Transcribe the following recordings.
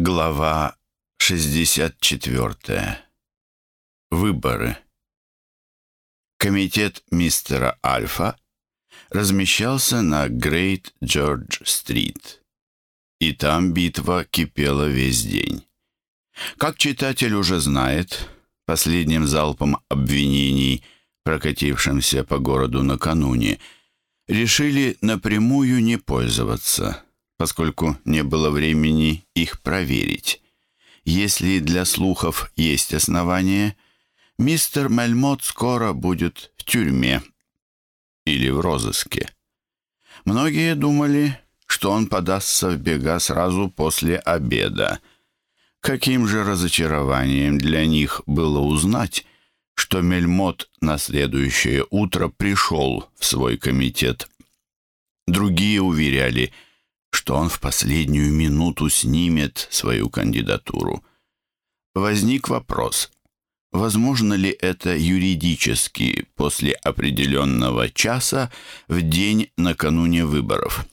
Глава 64. Выборы. Комитет мистера Альфа размещался на Грейт Джордж-стрит. И там битва кипела весь день. Как читатель уже знает, последним залпом обвинений, прокатившимся по городу накануне, решили напрямую не пользоваться – поскольку не было времени их проверить. Если для слухов есть основания, мистер Мельмот скоро будет в тюрьме или в розыске. Многие думали, что он подастся в бега сразу после обеда. Каким же разочарованием для них было узнать, что Мельмот на следующее утро пришел в свой комитет. Другие уверяли – что он в последнюю минуту снимет свою кандидатуру. Возник вопрос, возможно ли это юридически после определенного часа в день накануне выборов.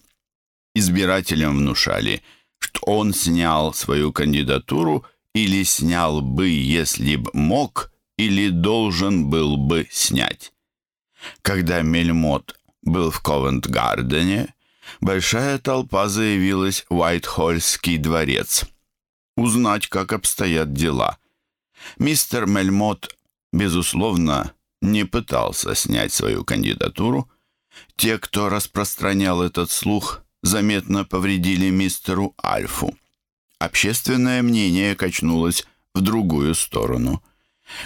Избирателям внушали, что он снял свою кандидатуру или снял бы, если б мог, или должен был бы снять. Когда Мельмот был в Ковент-Гардене, большая толпа заявилась в Уайтхольский дворец. Узнать, как обстоят дела. Мистер Мельмот, безусловно, не пытался снять свою кандидатуру. Те, кто распространял этот слух, заметно повредили мистеру Альфу. Общественное мнение качнулось в другую сторону.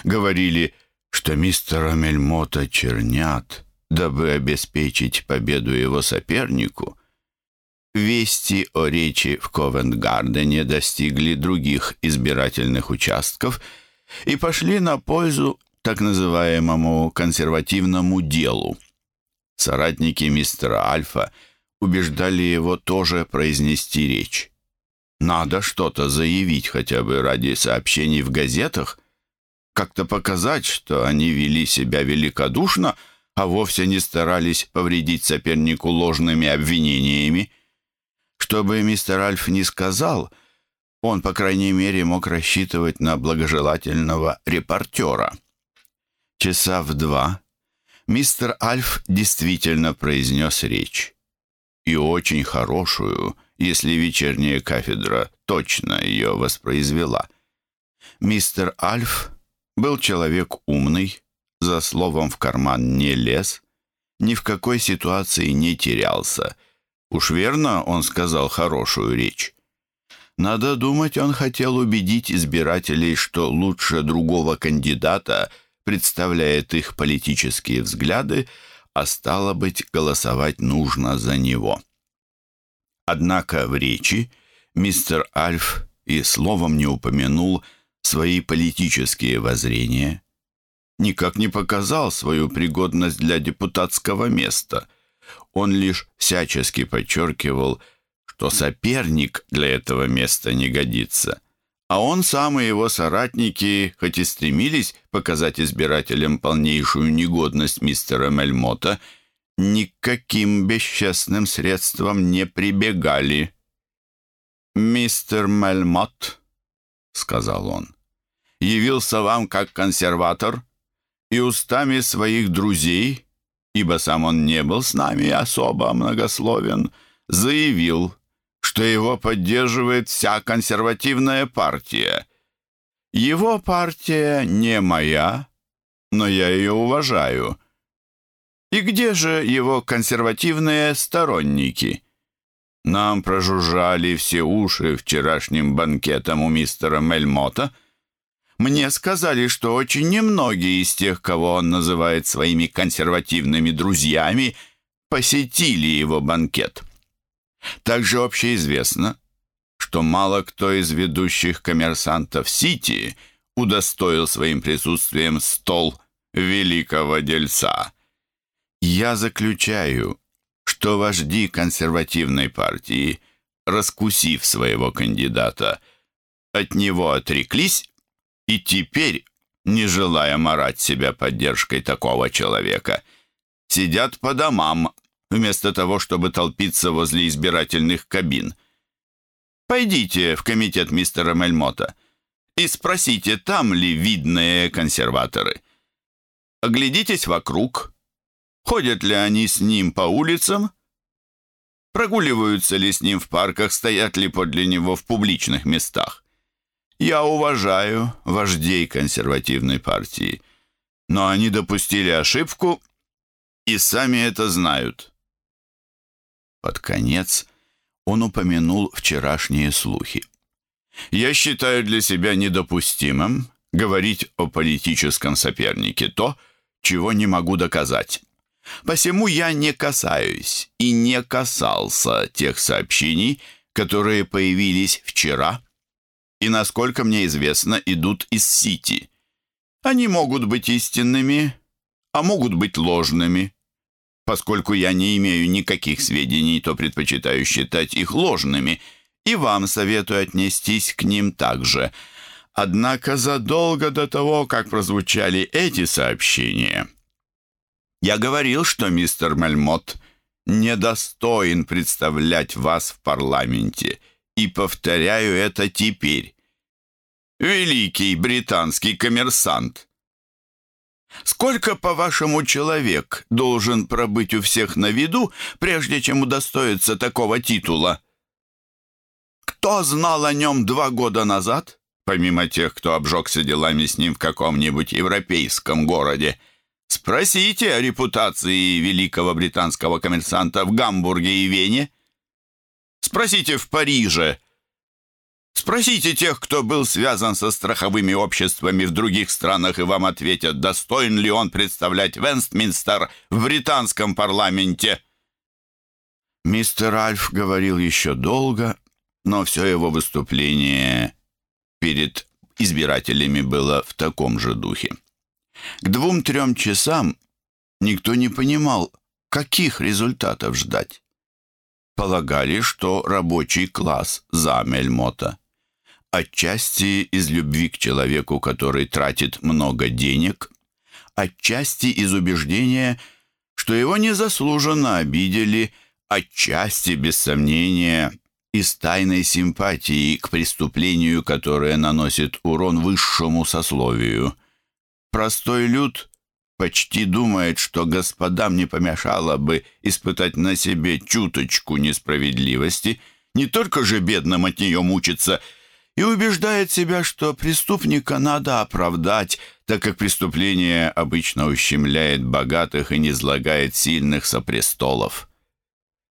Говорили, что мистера Мельмота чернят, дабы обеспечить победу его сопернику, Вести о речи в Ковент-Гардене достигли других избирательных участков и пошли на пользу так называемому консервативному делу. Соратники мистера Альфа убеждали его тоже произнести речь. Надо что-то заявить хотя бы ради сообщений в газетах, как-то показать, что они вели себя великодушно, а вовсе не старались повредить сопернику ложными обвинениями. Что бы мистер Альф не сказал, он, по крайней мере, мог рассчитывать на благожелательного репортера. Часа в два мистер Альф действительно произнес речь. И очень хорошую, если вечерняя кафедра точно ее воспроизвела. Мистер Альф был человек умный, за словом в карман не лез, ни в какой ситуации не терялся — Уж верно, он сказал хорошую речь. Надо думать, он хотел убедить избирателей, что лучше другого кандидата представляет их политические взгляды, а стало быть, голосовать нужно за него. Однако в речи мистер Альф и словом не упомянул свои политические воззрения, никак не показал свою пригодность для депутатского места – он лишь всячески подчеркивал, что соперник для этого места не годится. А он сам и его соратники, хоть и стремились показать избирателям полнейшую негодность мистера Мельмота, никаким бесчестным средством не прибегали. «Мистер Мельмот», — сказал он, — «явился вам как консерватор и устами своих друзей ибо сам он не был с нами особо многословен, заявил, что его поддерживает вся консервативная партия. Его партия не моя, но я ее уважаю. И где же его консервативные сторонники? Нам прожужжали все уши вчерашним банкетом у мистера Мельмота — мне сказали, что очень немногие из тех, кого он называет своими консервативными друзьями, посетили его банкет. Также общеизвестно, что мало кто из ведущих коммерсантов Сити удостоил своим присутствием стол великого дельца. Я заключаю, что вожди консервативной партии, раскусив своего кандидата, от него отреклись и теперь, не желая марать себя поддержкой такого человека, сидят по домам, вместо того, чтобы толпиться возле избирательных кабин. Пойдите в комитет мистера Мельмота и спросите, там ли видные консерваторы. Оглядитесь вокруг. Ходят ли они с ним по улицам? Прогуливаются ли с ним в парках, стоят ли подле него в публичных местах? Я уважаю вождей консервативной партии, но они допустили ошибку и сами это знают. Под конец он упомянул вчерашние слухи. Я считаю для себя недопустимым говорить о политическом сопернике то, чего не могу доказать. Посему я не касаюсь и не касался тех сообщений, которые появились вчера и, насколько мне известно, идут из Сити. Они могут быть истинными, а могут быть ложными. Поскольку я не имею никаких сведений, то предпочитаю считать их ложными, и вам советую отнестись к ним также. Однако задолго до того, как прозвучали эти сообщения, я говорил, что мистер Мельмот недостоин представлять вас в парламенте, и повторяю это теперь. Великий британский коммерсант. Сколько, по-вашему, человек должен пробыть у всех на виду, прежде чем удостоиться такого титула? Кто знал о нем два года назад, помимо тех, кто обжегся делами с ним в каком-нибудь европейском городе? Спросите о репутации великого британского коммерсанта в Гамбурге и Вене. Спросите в Париже. Спросите тех, кто был связан со страховыми обществами в других странах, и вам ответят, достоин ли он представлять Вестминстер в британском парламенте. Мистер Альф говорил еще долго, но все его выступление перед избирателями было в таком же духе. К двум-трем часам никто не понимал, каких результатов ждать. Полагали, что рабочий класс за Мельмота. Отчасти из любви к человеку, который тратит много денег, отчасти из убеждения, что его незаслуженно обидели, отчасти, без сомнения, из тайной симпатии к преступлению, которое наносит урон высшему сословию. Простой люд почти думает, что господам не помешало бы испытать на себе чуточку несправедливости, не только же бедным от нее мучиться, и убеждает себя, что преступника надо оправдать, так как преступление обычно ущемляет богатых и не сильных сопрестолов.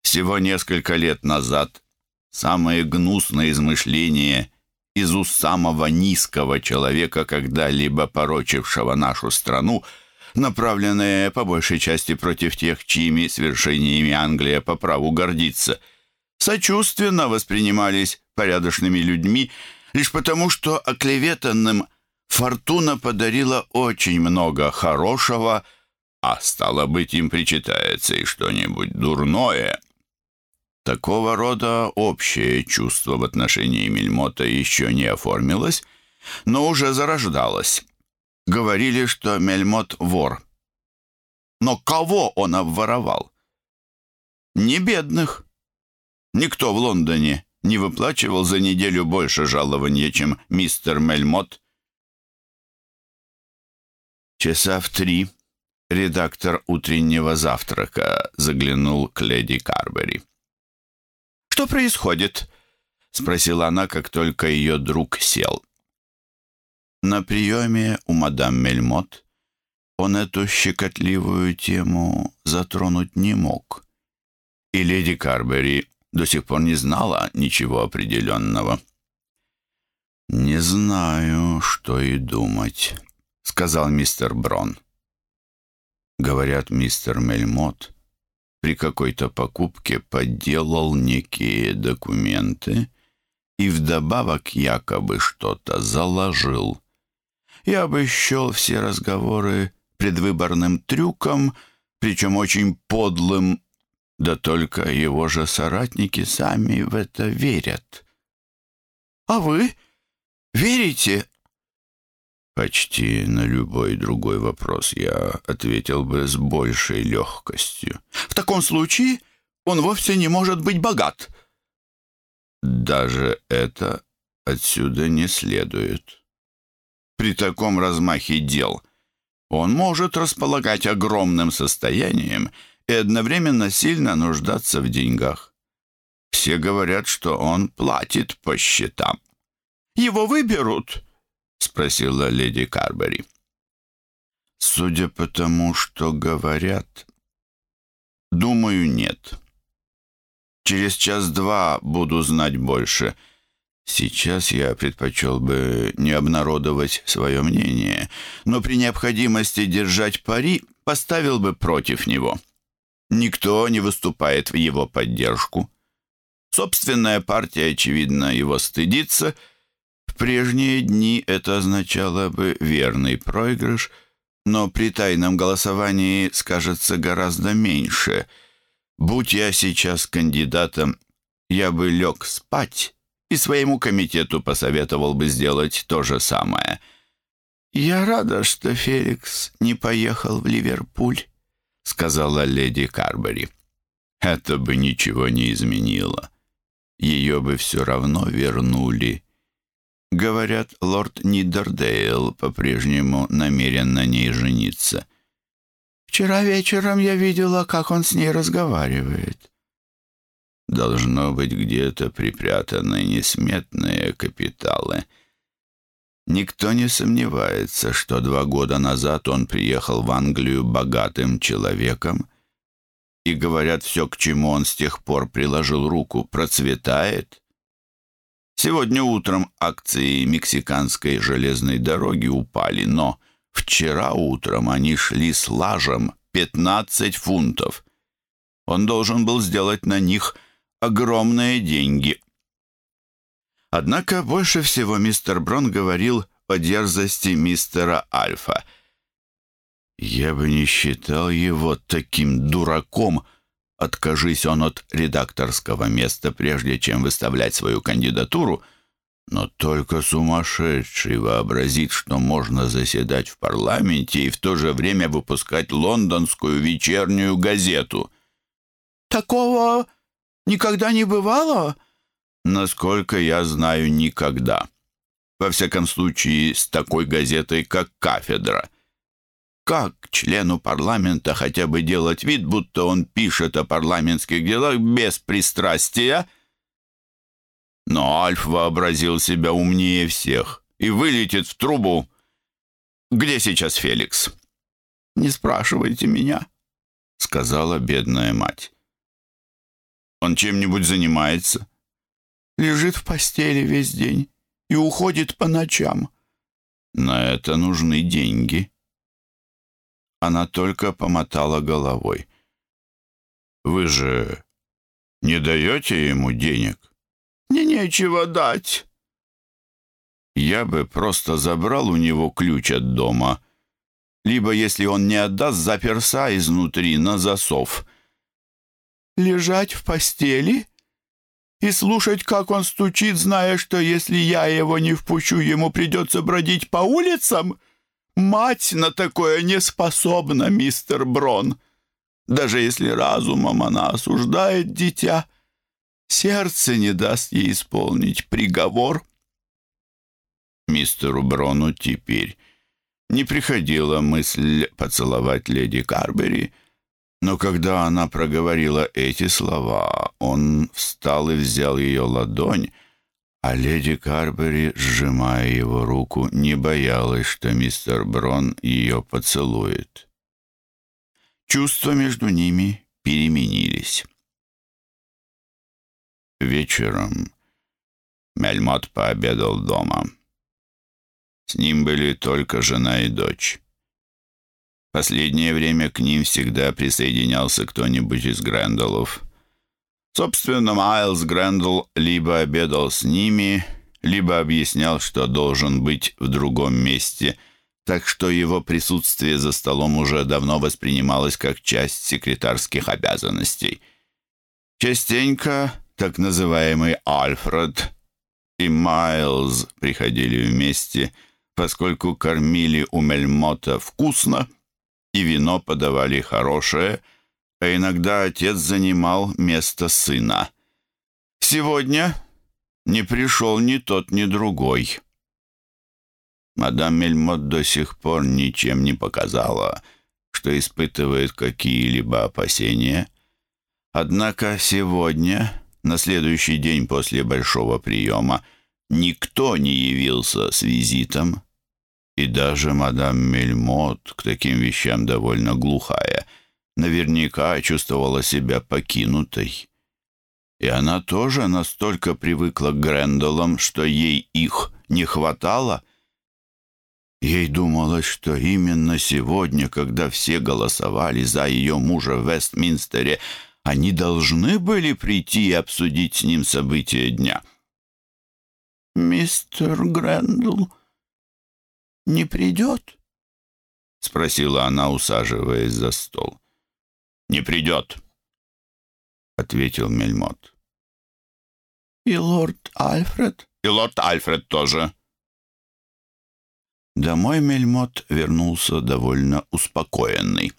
Всего несколько лет назад самые гнусные измышления из уст самого низкого человека, когда-либо порочившего нашу страну, направленные по большей части против тех, чьими свершениями Англия по праву гордится, сочувственно воспринимались порядочными людьми лишь потому, что оклеветанным фортуна подарила очень много хорошего, а стало быть, им причитается и что-нибудь дурное — Такого рода общее чувство в отношении Мельмота еще не оформилось, но уже зарождалось. Говорили, что Мельмот вор. Но кого он обворовал? Не бедных. Никто в Лондоне не выплачивал за неделю больше жалования, чем мистер Мельмот. Часа в три редактор утреннего завтрака заглянул к леди Карбери. «Что происходит?» — спросила она, как только ее друг сел. На приеме у мадам Мельмот он эту щекотливую тему затронуть не мог. И леди Карбери до сих пор не знала ничего определенного. «Не знаю, что и думать», — сказал мистер Брон. Говорят, мистер Мельмот при какой-то покупке подделал некие документы и вдобавок якобы что-то заложил. Я бы счел все разговоры предвыборным трюком, причем очень подлым, да только его же соратники сами в это верят. «А вы верите?» Почти на любой другой вопрос я ответил бы с большей легкостью. В таком случае он вовсе не может быть богат. Даже это отсюда не следует. При таком размахе дел он может располагать огромным состоянием и одновременно сильно нуждаться в деньгах. Все говорят, что он платит по счетам. «Его выберут?» — спросила леди Карбери. «Судя по тому, что говорят, думаю, нет. Через час-два буду знать больше. Сейчас я предпочел бы не обнародовать свое мнение, но при необходимости держать пари поставил бы против него. Никто не выступает в его поддержку. Собственная партия, очевидно, его стыдится. В прежние дни это означало бы верный проигрыш, но при тайном голосовании скажется гораздо меньше. Будь я сейчас кандидатом, я бы лег спать и своему комитету посоветовал бы сделать то же самое. «Я рада, что Феликс не поехал в Ливерпуль», — сказала леди Карбери. «Это бы ничего не изменило ее бы все равно вернули. Говорят, лорд Нидердейл по-прежнему намерен на ней жениться. Вчера вечером я видела, как он с ней разговаривает. Должно быть где-то припрятаны несметные капиталы. Никто не сомневается, что два года назад он приехал в Англию богатым человеком и, говорят, все, к чему он с тех пор приложил руку, процветает. Сегодня утром акции мексиканской железной дороги упали, но вчера утром они шли с лажем 15 фунтов. Он должен был сделать на них огромные деньги. Однако больше всего мистер Брон говорил о дерзости мистера Альфа — я бы не считал его таким дураком, откажись он от редакторского места, прежде чем выставлять свою кандидатуру, но только сумасшедший вообразит, что можно заседать в парламенте и в то же время выпускать лондонскую вечернюю газету. «Такого никогда не бывало?» «Насколько я знаю, никогда. Во всяком случае, с такой газетой, как «Кафедра». Как члену парламента хотя бы делать вид, будто он пишет о парламентских делах без пристрастия? Но Альф вообразил себя умнее всех и вылетит в трубу. Где сейчас Феликс? «Не спрашивайте меня», — сказала бедная мать. «Он чем-нибудь занимается?» «Лежит в постели весь день и уходит по ночам». «На это нужны деньги». Она только помотала головой. «Вы же не даете ему денег?» «Мне нечего дать». «Я бы просто забрал у него ключ от дома, либо, если он не отдаст, заперся изнутри на засов». «Лежать в постели?» и слушать, как он стучит, зная, что если я его не впущу, ему придется бродить по улицам?» Мать на такое не способна, мистер Брон. Даже если разумом она осуждает дитя, сердце не даст ей исполнить приговор. Мистеру Брону теперь не приходила мысль поцеловать леди Карбери, но когда она проговорила эти слова, он встал и взял ее ладонь, а леди Карбери, сжимая его руку, не боялась, что мистер Брон ее поцелует. Чувства между ними переменились. Вечером Мельмот пообедал дома. С ним были только жена и дочь. Последнее время к ним всегда присоединялся кто-нибудь из Грэндаллов — Собственно, Майлз Грэндл либо обедал с ними, либо объяснял, что должен быть в другом месте, так что его присутствие за столом уже давно воспринималось как часть секретарских обязанностей. Частенько так называемый Альфред и Майлз приходили вместе, поскольку кормили у Мельмота вкусно и вино подавали хорошее – а иногда отец занимал место сына. Сегодня не пришел ни тот, ни другой. Мадам Мельмот до сих пор ничем не показала, что испытывает какие-либо опасения. Однако сегодня, на следующий день после большого приема, никто не явился с визитом, и даже мадам Мельмот, к таким вещам довольно глухая, наверняка чувствовала себя покинутой. И она тоже настолько привыкла к Грендолам, что ей их не хватало. Ей думалось, что именно сегодня, когда все голосовали за ее мужа в Вестминстере, они должны были прийти и обсудить с ним события дня. «Мистер Грендл не придет?» — спросила она, усаживаясь за стол. «Не придет», — ответил Мельмот. «И лорд Альфред?» «И лорд Альфред тоже». Домой Мельмот вернулся довольно успокоенный.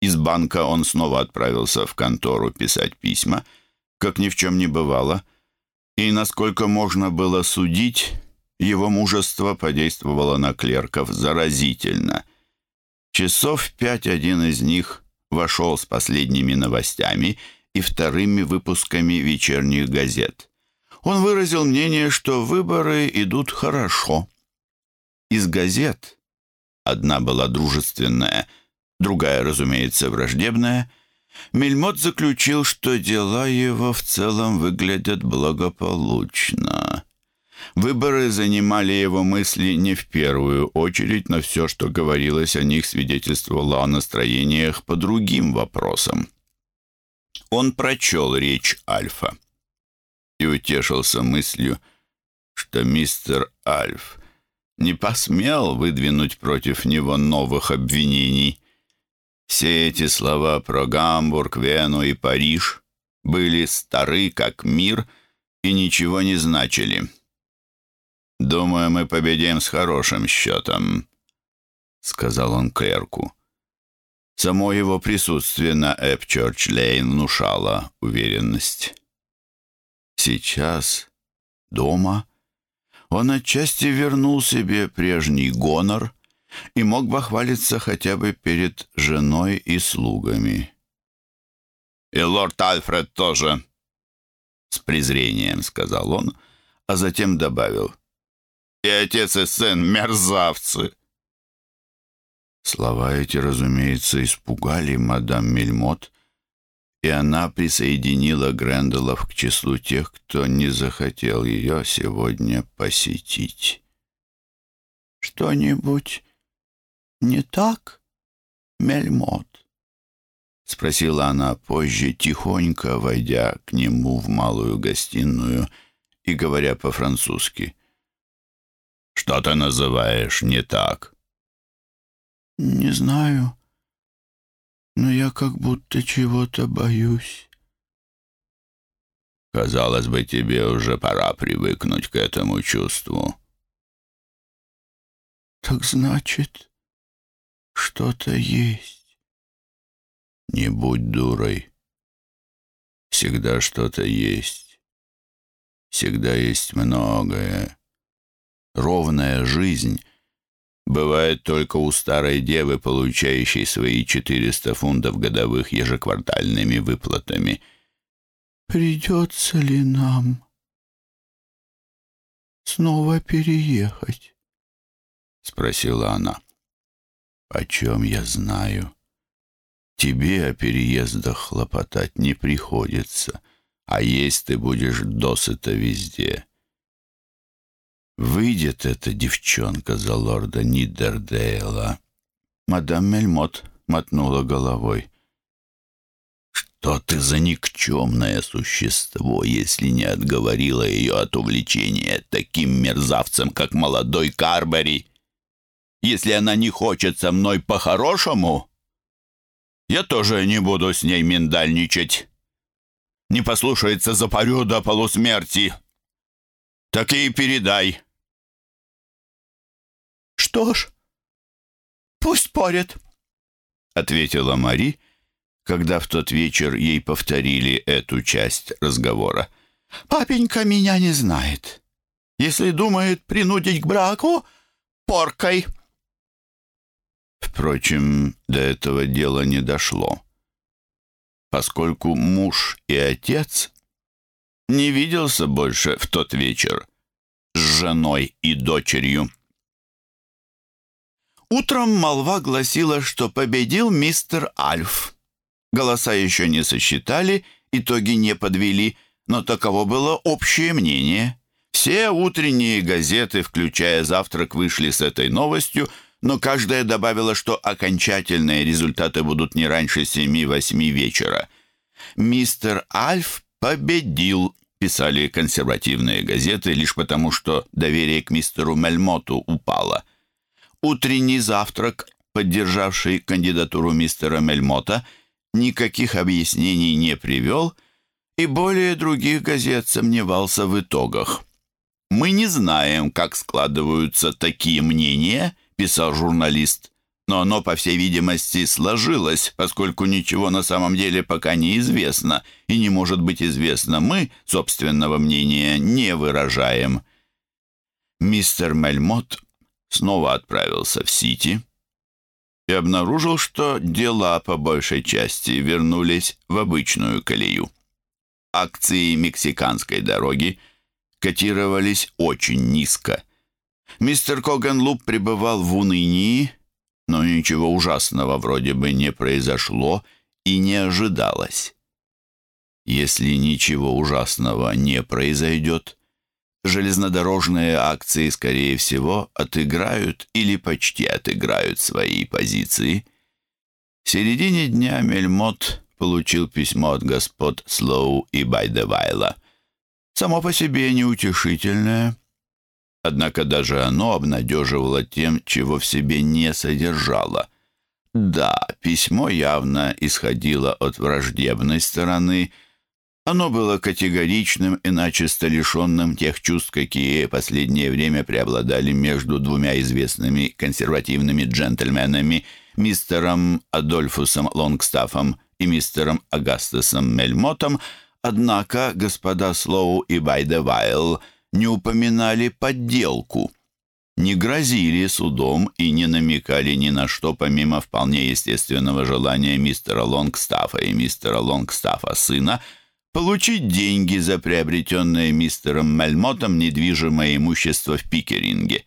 Из банка он снова отправился в контору писать письма, как ни в чем не бывало, и, насколько можно было судить, его мужество подействовало на клерков заразительно. Часов пять один из них вошел с последними новостями и вторыми выпусками вечерних газет. Он выразил мнение, что выборы идут хорошо. Из газет одна была дружественная, другая, разумеется, враждебная, Мельмот заключил, что дела его в целом выглядят благополучно. Выборы занимали его мысли не в первую очередь, но все, что говорилось о них, свидетельствовало о настроениях по другим вопросам. Он прочел речь Альфа и утешился мыслью, что мистер Альф не посмел выдвинуть против него новых обвинений. Все эти слова про Гамбург, Вену и Париж были стары, как мир, и ничего не значили. «Думаю, мы победим с хорошим счетом», — сказал он клерку. Само его присутствие на Эпчорч-Лейн внушало уверенность. Сейчас, дома, он отчасти вернул себе прежний гонор и мог похвалиться хотя бы перед женой и слугами. «И лорд Альфред тоже», — с презрением сказал он, а затем добавил — и отец и сын мерзавцы!» Слова эти, разумеется, испугали мадам Мельмот, и она присоединила Гренделов к числу тех, кто не захотел ее сегодня посетить. «Что-нибудь не так, Мельмот?» — спросила она позже, тихонько войдя к нему в малую гостиную и говоря по-французски. Что ты называешь не так?» «Не знаю, но я как будто чего-то боюсь». «Казалось бы, тебе уже пора привыкнуть к этому чувству». «Так значит, что-то есть». «Не будь дурой. Всегда что-то есть. Всегда есть многое» ровная жизнь бывает только у старой девы, получающей свои 400 фунтов годовых ежеквартальными выплатами. «Придется ли нам снова переехать?» — спросила она. «Почем я знаю? Тебе о переездах хлопотать не приходится, а есть ты будешь досыта везде». Выйдет эта девчонка за лорда Нидердейла. Мадам Мельмот мотнула головой. «Что ты за никчемное существо, если не отговорила ее от увлечения таким мерзавцем, как молодой Карбери? Если она не хочет со мной по-хорошему, я тоже не буду с ней миндальничать. Не послушается запорю до полусмерти. Так и передай». «Что ж, пусть спорят», — ответила Мари, когда в тот вечер ей повторили эту часть разговора. Папенька меня не знает. Если думает принудить к браку, поркой». Впрочем, до этого дела не дошло, поскольку муж и отец не виделся больше в тот вечер с женой и дочерью. Утром молва гласила, что победил мистер Альф. Голоса еще не сосчитали, итоги не подвели, но таково было общее мнение. Все утренние газеты, включая «Завтрак», вышли с этой новостью, но каждая добавила, что окончательные результаты будут не раньше семи-восьми вечера. «Мистер Альф победил», писали консервативные газеты, лишь потому, что доверие к мистеру Мельмоту упало. Утренний завтрак, поддержавший кандидатуру мистера Мельмота, никаких объяснений не привел, и более других газет сомневался в итогах. «Мы не знаем, как складываются такие мнения», — писал журналист, «но оно, по всей видимости, сложилось, поскольку ничего на самом деле пока не известно и не может быть известно. Мы собственного мнения не выражаем». Мистер Мельмот снова отправился в Сити и обнаружил, что дела по большей части вернулись в обычную колею. Акции мексиканской дороги котировались очень низко. Мистер Коганлуп пребывал в унынии, но ничего ужасного вроде бы не произошло и не ожидалось. Если ничего ужасного не произойдет, железнодорожные акции, скорее всего, отыграют или почти отыграют свои позиции. В середине дня Мельмот получил письмо от господ Слоу и Байдевайла — само по себе неутешительное, однако даже оно обнадеживало тем, чего в себе не содержало. Да, письмо явно исходило от враждебной стороны, оно было категоричным и начисто лишенным тех чувств, какие последнее время преобладали между двумя известными консервативными джентльменами, мистером Адольфусом Лонгстафом и мистером Агастасом Мельмотом, Однако господа Слоу и Байдевайл не упоминали подделку, не грозили судом и не намекали ни на что, помимо вполне естественного желания мистера Лонгстафа и мистера Лонгстафа сына получить деньги за приобретенное мистером Мельмотом недвижимое имущество в Пикеринге.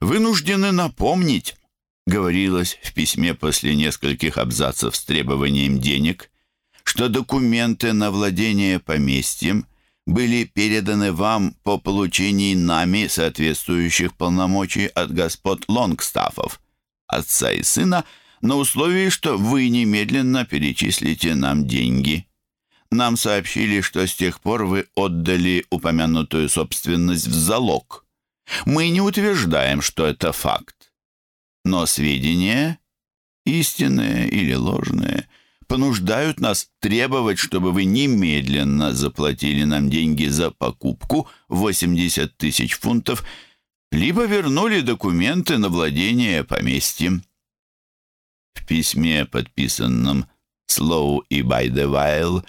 «Вынуждены напомнить», — говорилось в письме после нескольких абзацев с требованием денег, что документы на владение поместьем были переданы вам по получении нами соответствующих полномочий от господ Лонгстафов, отца и сына, на условии, что вы немедленно перечислите нам деньги. Нам сообщили, что с тех пор вы отдали упомянутую собственность в залог. Мы не утверждаем, что это факт. Но сведения, истинные или ложные, понуждают нас требовать, чтобы вы немедленно заплатили нам деньги за покупку 80 тысяч фунтов, либо вернули документы на владение поместьем. В письме, подписанном Слоу и Байдевайл,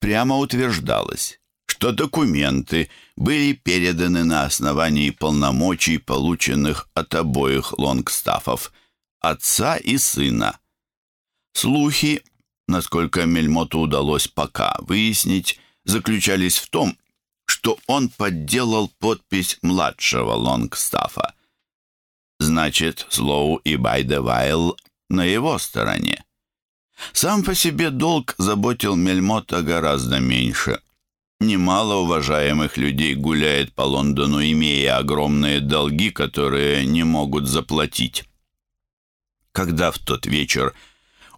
прямо утверждалось, что документы были переданы на основании полномочий, полученных от обоих лонгстафов, отца и сына. Слухи насколько Мельмоту удалось пока выяснить, заключались в том, что он подделал подпись младшего Лонгстафа. Значит, Слоу и Байдевайл на его стороне. Сам по себе долг заботил Мельмота гораздо меньше. Немало уважаемых людей гуляет по Лондону, имея огромные долги, которые не могут заплатить. Когда в тот вечер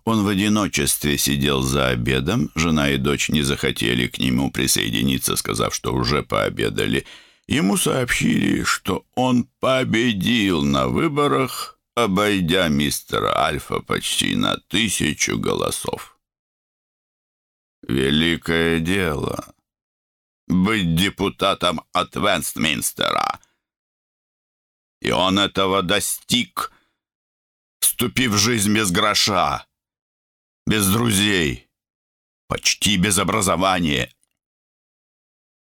он в одиночестве сидел за обедом, жена и дочь не захотели к нему присоединиться, сказав, что уже пообедали. Ему сообщили, что он победил на выборах, обойдя мистера Альфа почти на тысячу голосов. Великое дело — быть депутатом от Вестминстера. И он этого достиг, вступив в жизнь без гроша без друзей, почти без образования.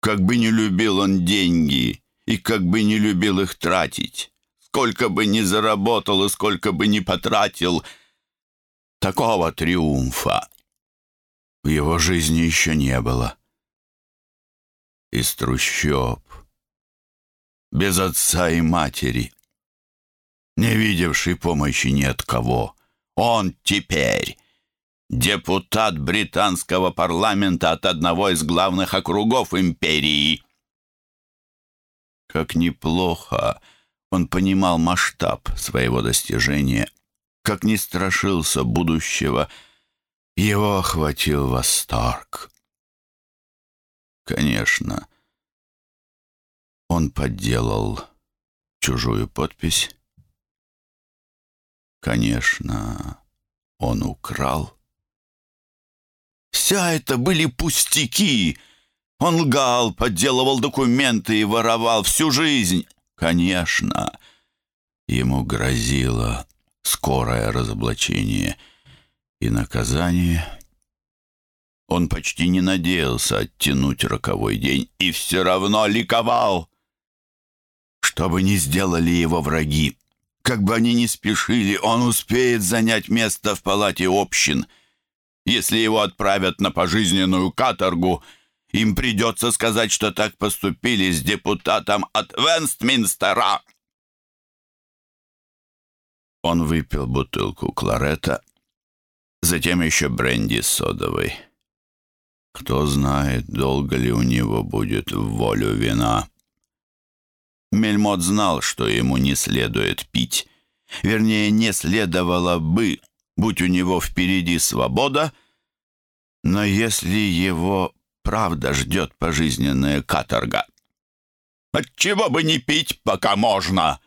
Как бы не любил он деньги и как бы не любил их тратить, сколько бы ни заработал и сколько бы ни потратил, такого триумфа в его жизни еще не было. Из трущоб, без отца и матери, не видевший помощи ни от кого, он теперь депутат британского парламента от одного из главных округов империи. Как неплохо он понимал масштаб своего достижения, как не страшился будущего, его охватил восторг. Конечно, он подделал чужую подпись. Конечно, он украл. Вся это были пустяки. Он лгал, подделывал документы и воровал всю жизнь. Конечно, ему грозило скорое разоблачение и наказание. Он почти не надеялся оттянуть роковой день и все равно ликовал. Что бы ни сделали его враги, как бы они ни спешили, он успеет занять место в палате общин — если его отправят на пожизненную каторгу, им придется сказать, что так поступили с депутатом от Вестминстера. Он выпил бутылку кларета, затем еще бренди содовой. Кто знает, долго ли у него будет в волю вина. Мельмот знал, что ему не следует пить. Вернее, не следовало бы, будь у него впереди свобода, но если его правда ждет пожизненная каторга, отчего бы не пить, пока можно?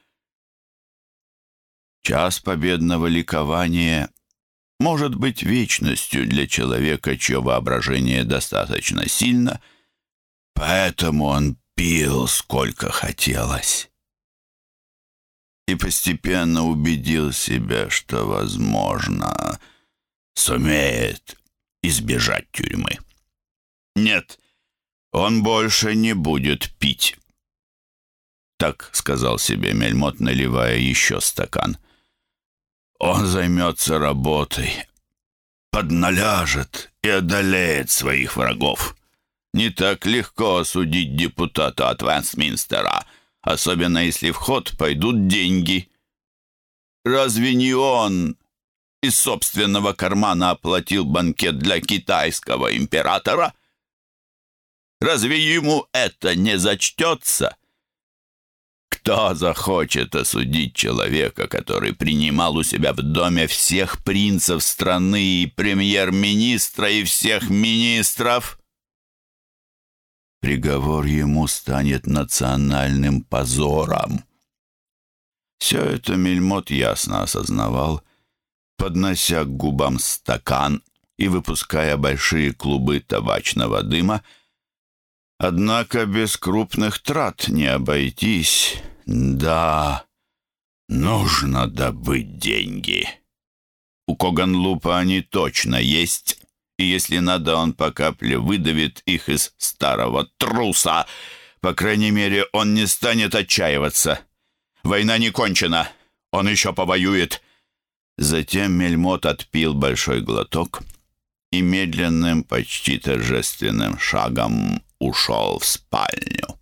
Час победного ликования может быть вечностью для человека, чье воображение достаточно сильно, поэтому он пил, сколько хотелось и постепенно убедил себя, что, возможно, сумеет избежать тюрьмы. Нет, он больше не будет пить. Так сказал себе Мельмот, наливая еще стакан. Он займется работой, подналяжет и одолеет своих врагов. Не так легко осудить депутата от Вестминстера — особенно если в ход пойдут деньги. Разве не он из собственного кармана оплатил банкет для китайского императора? Разве ему это не зачтется? Кто захочет осудить человека, который принимал у себя в доме всех принцев страны и премьер-министра и всех министров? приговор ему станет национальным позором. Все это Мельмот ясно осознавал, поднося к губам стакан и выпуская большие клубы табачного дыма. Однако без крупных трат не обойтись. Да, нужно добыть деньги. У Коганлупа они точно есть, и если надо, он по капле выдавит их из старого труса. По крайней мере, он не станет отчаиваться. Война не кончена, он еще повоюет. Затем Мельмот отпил большой глоток и медленным, почти торжественным шагом ушел в спальню.